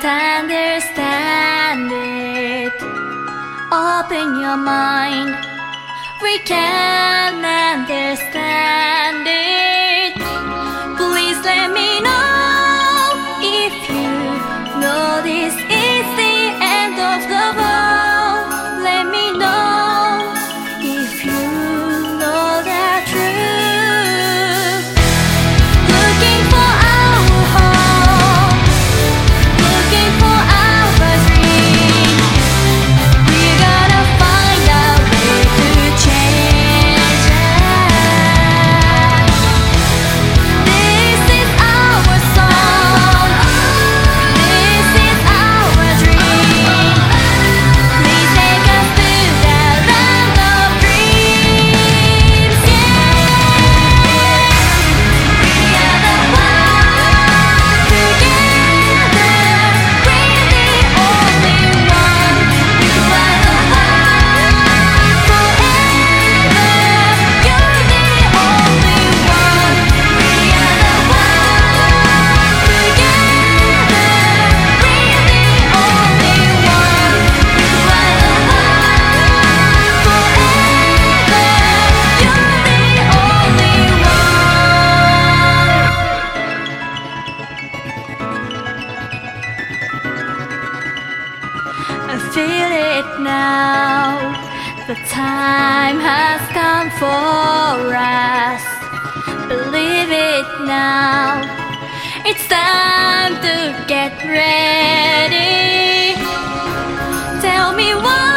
can't understand it. Open your mind, we can understand it. Time has come for us. Believe it now. It's time to get ready. Tell me why.